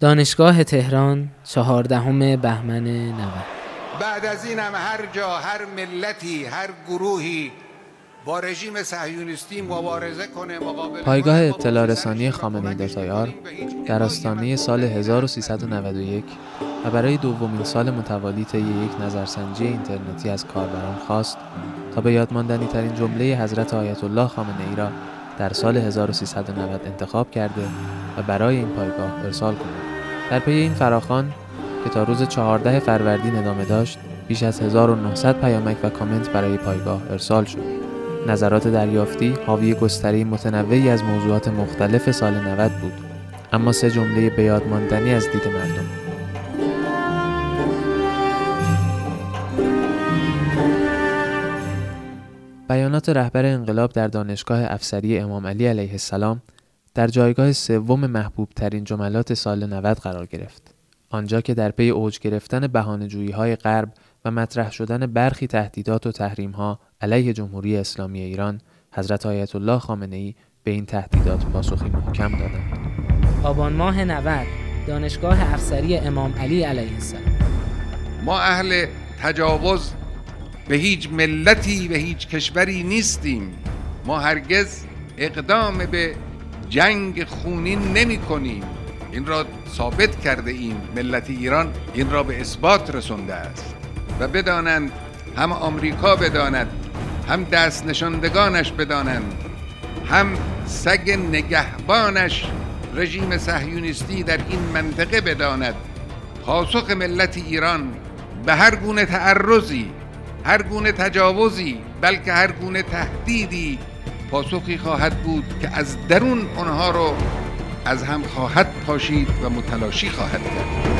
دانشگاه تهران چهاردهم بهمن 90 بعد از این هم هر جا هر ملتی هر گروهی با رژیم صهیونیستی مبارزه کنه مقابل پایگاه اطلاع رسانی خامنه ای در آستانه سال 1391 و برای دومین سال متوالی طی یک نظرسنجی اینترنتی از کاربران خواست تا به یادماندنی ترین جمله حضرت آیت الله خامنه ای را در سال 1390 انتخاب کرده و برای این پایگاه ارسال کنند. در پی این فراخان که تا روز 14 فروردین ادامه داشت بیش از 1900 پیامک و کامنت برای پایگاه ارسال شد. نظرات دریافتی حاوی گستره متنوعی از موضوعات مختلف سال 90 بود. اما سه جمله به ماندنی از دید مردم. بیانات رهبر انقلاب در دانشگاه افسری امام علی علیه السلام در جایگاه سوم محبوب ترین جملات سال 90 قرار گرفت. آنجا که در پی اوج گرفتن بهانه‌جویی های غرب و مطرح شدن برخی تهدیدات و تحریم ها علیه جمهوری اسلامی ایران حضرت آیت الله خامنه ای به این تهدیدات پاسخی محکم دادند. آبان ماه 90 دانشگاه افسری امام علی علیه السلام ما اهل تجاوز به هیچ ملتی به هیچ کشوری نیستیم. ما هرگز اقدام به جنگ خونین نمی کنیم. این را ثابت کرده ایم. ملت ایران این را به اثبات رسونده است. و بدانند هم آمریکا بداند هم دست نشاندگانش بدانند هم سگ نگهبانش رژیم صهیونیستی در این منطقه بداند. پاسخ ملت ایران به هر گونه تعرضی هر گونه تجاوزی بلکه هر گونه تهدیدی پاسخی خواهد بود که از درون آنها رو از هم خواهد پاشید و متلاشی خواهد کرد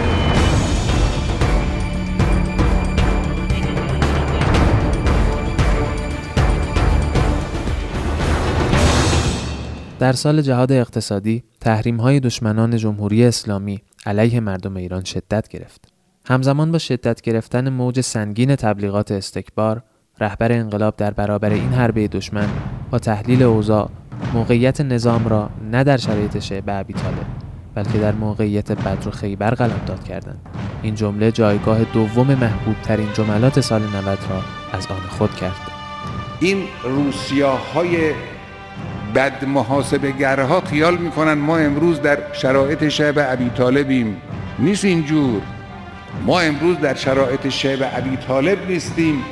در سال جهاد اقتصادی تحریم های دشمنان جمهوری اسلامی علیه مردم ایران شدت گرفت. همزمان با شدت گرفتن موج سنگین تبلیغات استکبار رهبر انقلاب در برابر این حربه دشمن با تحلیل اوضاع موقعیت نظام را نه در شرایط شعب ابی طالب بلکه در موقعیت بدر و خیبر قلمداد کردند. این جمله جایگاه دوم محبوب ترین جملات سال 90 را از آن خود کرد. این روسیاهای بد محاسبه گرها خیال می‌کنن ما امروز در شرایط شعب ابی طالبیم. نیست اینجور. ما امروز در شرایط شعب ابی طالب نیستیم.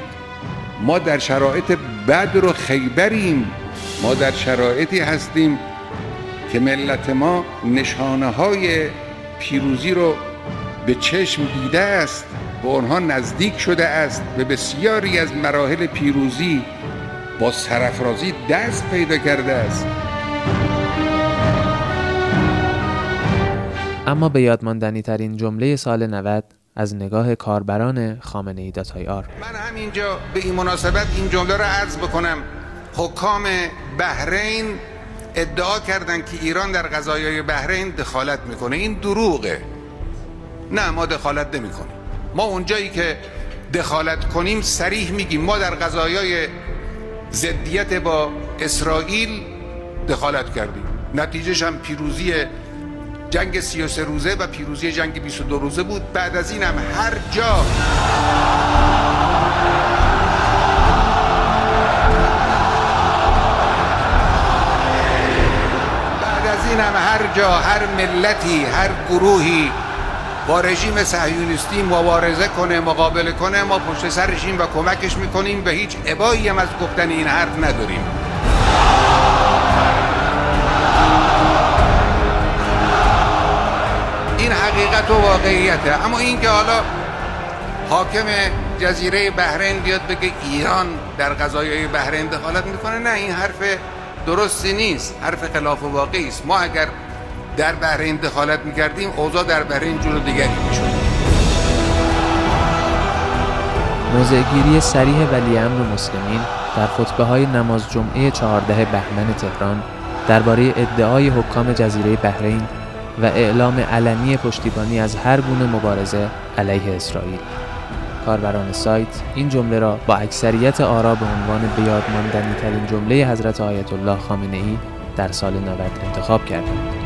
ما در شرایط بدر و خیبریم. ما در شرایطی هستیم که ملت ما نشانه های پیروزی رو به چشم دیده است به آنها نزدیک شده است به بسیاری از مراحل پیروزی با سرفرازی دست پیدا کرده است. اما به یادماندنی ترین جمله سال 90 از نگاه کاربران خامنه ای آر. من همینجا به این مناسبت این جمله را عرض بکنم. حکام بحرین ادعا کردند که ایران در قضایای بحرین دخالت می‌کنه. این دروغه. نه ما دخالت نمی‌کنیم. ما اونجایی که دخالت کنیم سریح میگیم. ما در قضایای ضدیت با اسرائیل دخالت کردیم. نتیجهش هم پیروزی جنگ 33 روزه و پیروزی جنگ 22 روزه بود. بعد از این هم هر جا. بعد از این هم هر جا هر ملتی هر گروهی با رژیم صهیونیستی مبارزه کنه مقابله کنه ما پشت سر رژیم و کمکش می‌کنیم. به هیچ عبایی هم از گفتن این حرف نداریم. واقعیته. اما این که حالا حاکم جزیره بحرین بیاد بگه ایران در قضایای بحرین دخالت می‌کنه نه این حرف درستی نیست. حرف خلاف واقعی است. ما اگر در بحرین دخالت می‌کردیم اوضاع در بحرین جور دیگری می‌شد. موضعگیری سریح ولی امر مسلمین در خطبه های نماز جمعه 14 بهمن تهران درباره ادعای حکام جزیره بحرین و اعلام علنی پشتیبانی از هر گونه مبارزه علیه اسرائیل کاربران سایت این جمله را با اکثریت آرا به عنوان بیادماندنی ترین جمله حضرت آیت الله خامنه ای در سال 90 انتخاب کردند.